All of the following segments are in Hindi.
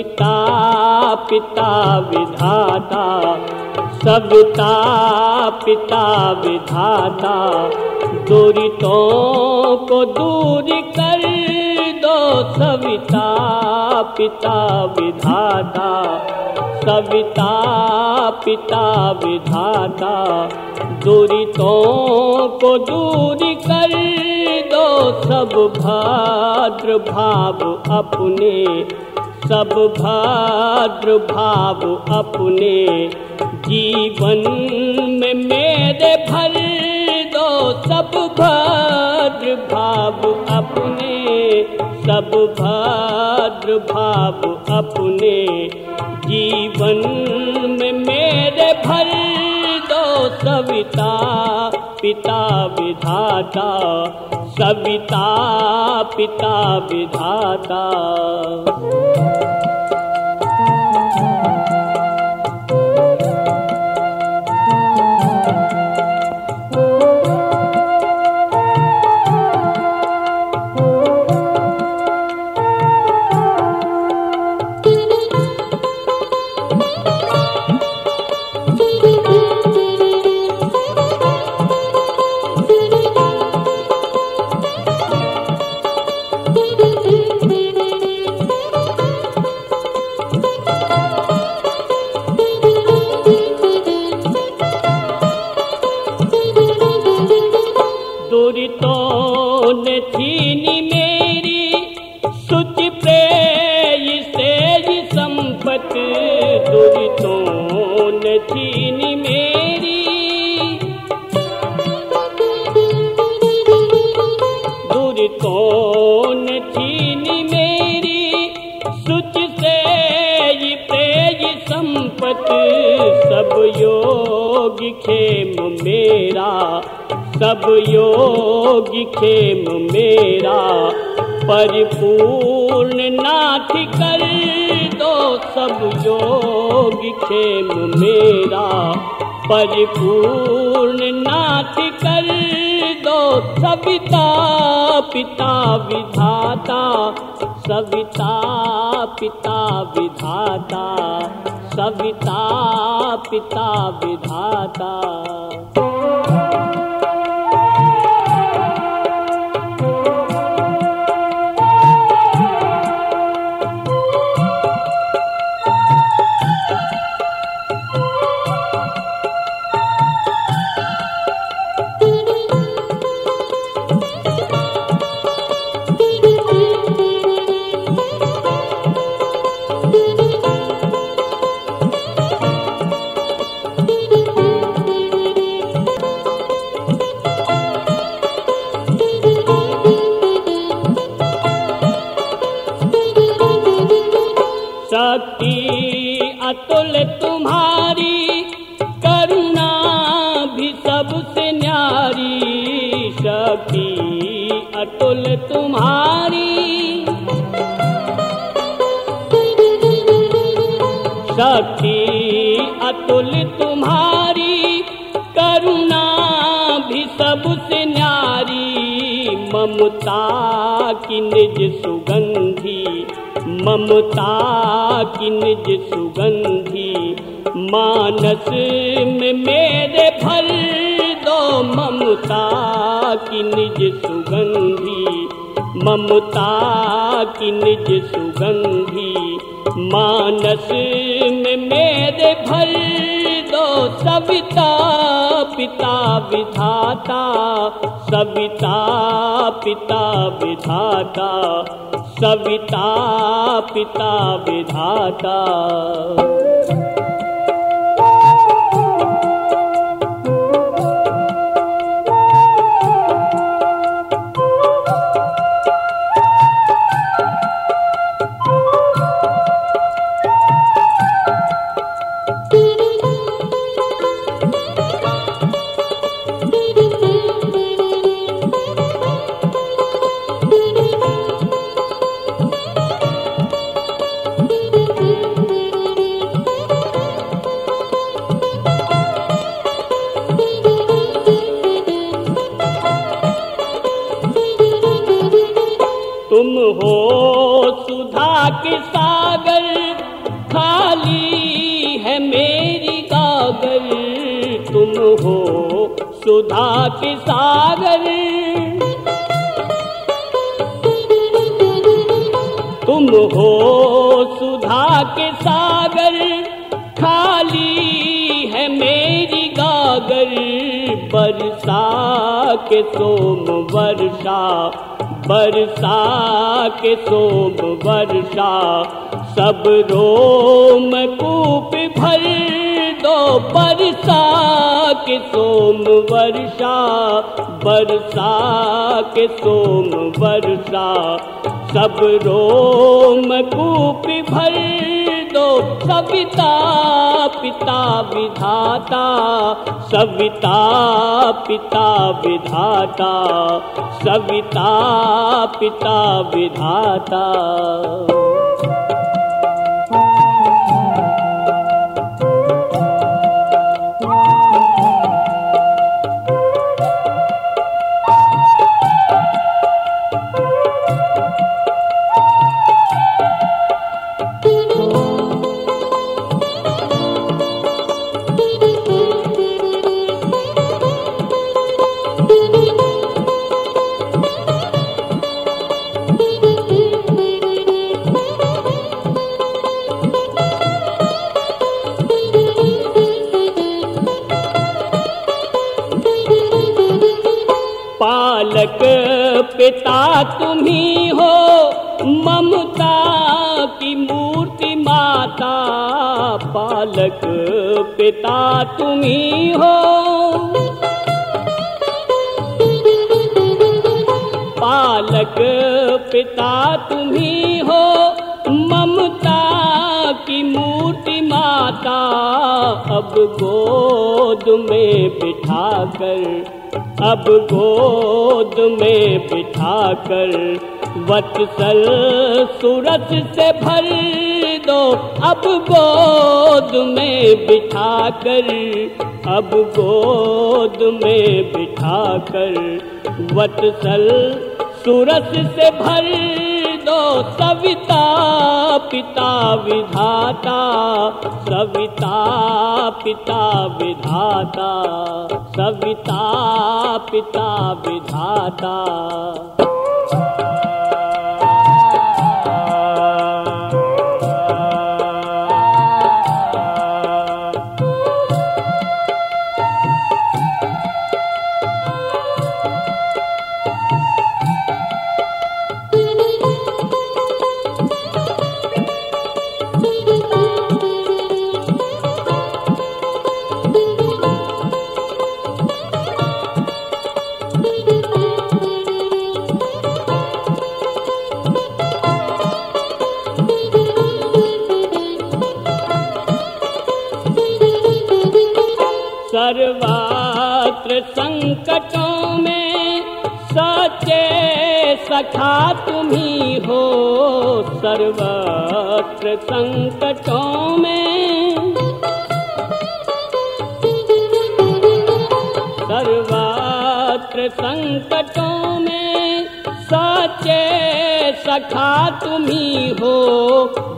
सविता पिता विधाता सविता पिता विधाता। दूरितों को दूर कर दो सविता, पिता विधाता। सविता, पिता विधाता। दूरितों को दूर कर दो सब भाद्र भाव अपने। सब भाद्र भाव अपने जीवन में मेरे भर दो सब भाद्र भाव अपने, सब भाद्र भाव अपने जीवन में मेरे भर दो सविता पिता विधाता सविता पिता विधाता। दुरितों सब योग खेम मेरा परिपूर्ण नाथ कर दो सब योग खेम मेरा परिपूर्ण नाथ कर दो सविता पिता विधाता सविता पिता विधाता सविता पिता विधाता शक्ति अतुल तुम्हारी, करुणा भी सबसे न्यारी। शक्ति अतुल तुम्हारी। शक्ति अतुल तुम्हारी, करुणा भी सबसे न्यारी। ममता की निज सुगंधी ममता की निज सुगंधी, मानस में मेरे भर दो। ममता की निज सुगंधी, ममता की निज सुगंधी, मानस में मेरे भर दो। सविता पिता विधाता, सविता पिता विधाता सविता पिता विधाता। तुम हो सुधा के सागर, खाली है मेरी कागर। तुम हो सुधा के सागर। तुम हो सुधा के सागर, खाली है मेरी गागर बरसा के तुम वर्षा बरसा के सोम वर्षा सब रोम कूप भर दो बरसा के सोम वर्षा बरसा के सोम वर्षा सब रोम कूप भर सविता पिता विधाता सविता पिता विधाता सविता पिता विधाता। पालक पिता तुम्ही हो, ममता की मूर्ति माता पालक पिता तुम्ही हो। पालक पिता तुम्ही हो, ममता की मूर्ति माता, अब गोद में बिठाकर अब गोद में बिठाकर वत्सल सूरत से भर दो। अब गोद में बिठा कर अब गोद में बिठा कर वत्सल सूरत से भर दो सविता पिता विधाता सविता पिता विधाता सविता पिता विधाता। सर्वत्र संकटों में सचे सखा तुम्ही हो। सर्वत्र संकटों में सर्वत्र संकटों में सचे सखा तुम्ही हो।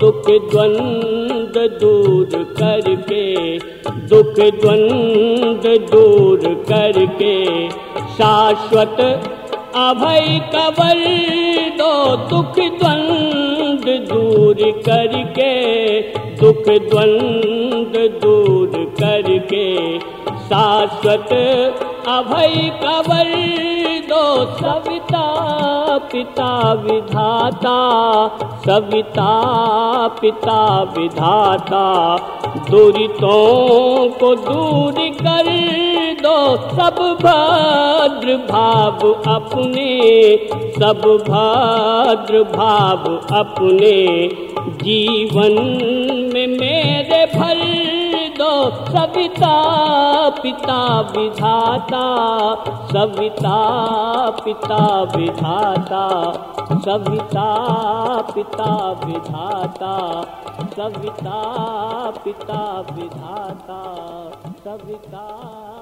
दुख द्वंद दूर करके दुख द्वंद दूर करके शाश्वत अभय कबर दो दुख द्वंद दूर करके, दुख द्वंद दूर करके शाश्वत अभय कबर दो सविता पिता विधाता, सविता पिता विधाता। दुरितों को दूर कर दो सब भद्र भाव अपने, सब भद्र भाव अपने। जीवन में मेरे भर सविता पिता विधाता सविता पिता विधाता सविता पिता विधाता सविता पिता विधाता सविता